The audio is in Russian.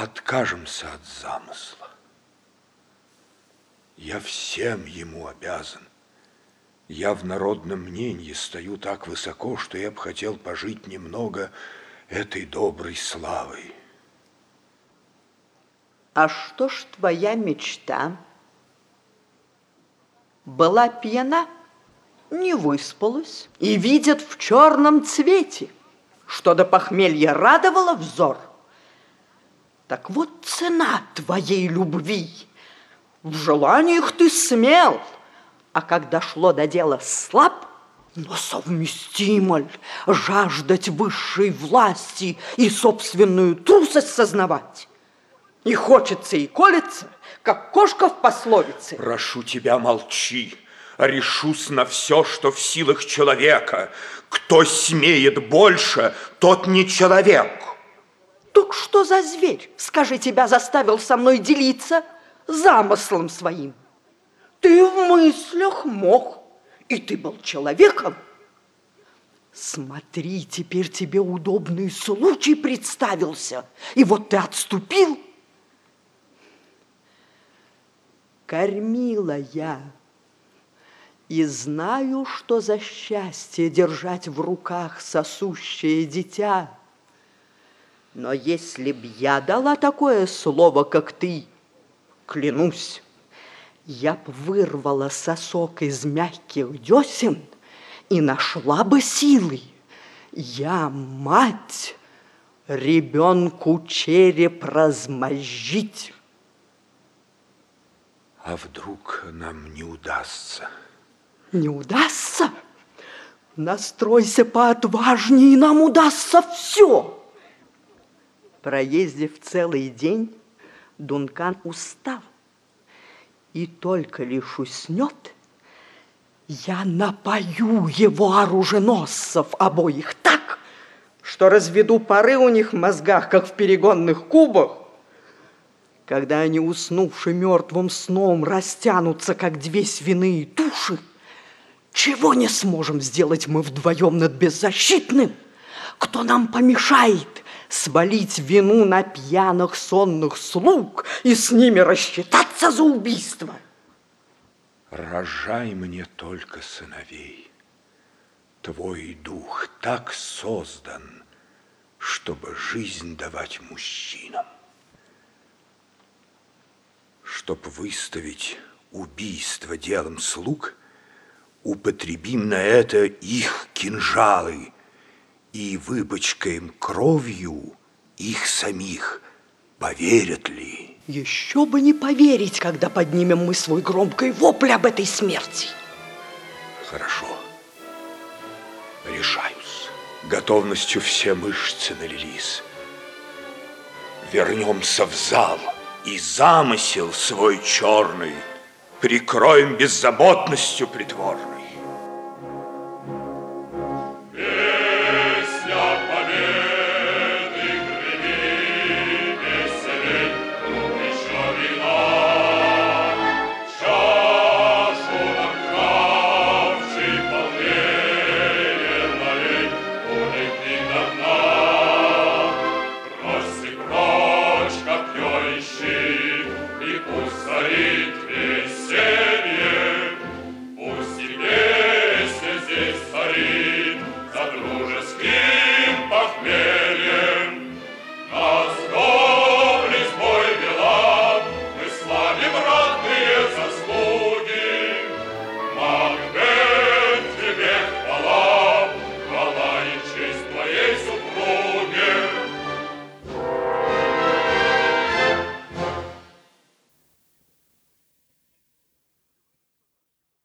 откажемся от замысла. Я всем ему обязан. Я в народном мнении стою так высоко, что я бы хотел пожить немного этой доброй славой. А что ж твоя мечта? Была пьяна, не выспалась и видит в черном цвете, что до похмелья радовало взор. Так вот цена твоей любви. В желаниях ты смел, а когда шло до дела слаб, но совместимо ль жаждать высшей власти и собственную трусость сознавать? И хочется, и колется, как кошка в пословице. Прошу тебя, молчи. Решусь на все, что в силах человека. Кто смеет больше, тот не человек. Так что за зверь, скажи, тебя заставил со мной делиться замыслом своим? Ты в мыслях мог, и ты был человеком. Смотри, теперь тебе удобный случай представился, и вот ты отступил. Кормила я, и знаю, что за счастье держать в руках сосущее дитя. Но если б я дала такое слово, как ты, клянусь, я б вырвала сосок из мягких десен и нашла бы силы. Я, мать, ребенку череп размозжить. А вдруг нам не удастся? Не удастся? Настройся поотважнее, и нам удастся все. Проездив целый день, Дункан устал и только лишь уснет, я напою его оруженосцев обоих так, что разведу пары у них в мозгах, как в перегонных кубах. Когда они, уснувши мертвым сном, растянутся, как две свиные туши, чего не сможем сделать мы вдвоем над беззащитным? Кто нам помешает свалить вину на пьяных сонных слуг и с ними рассчитаться за убийство? Рожай мне только сыновей. Твой дух так создан, чтобы жизнь давать мужчинам. Чтоб выставить убийство делом слуг, употребим на это их кинжалы и выпачкаем кровью их самих. Поверят ли? Еще бы не поверить, когда поднимем мы свой громкий вопль об этой смерти. Хорошо. Решаюсь. Готовностью все мышцы налились. Вернемся в зал и замысел свой черный прикроем беззаботностью притворно.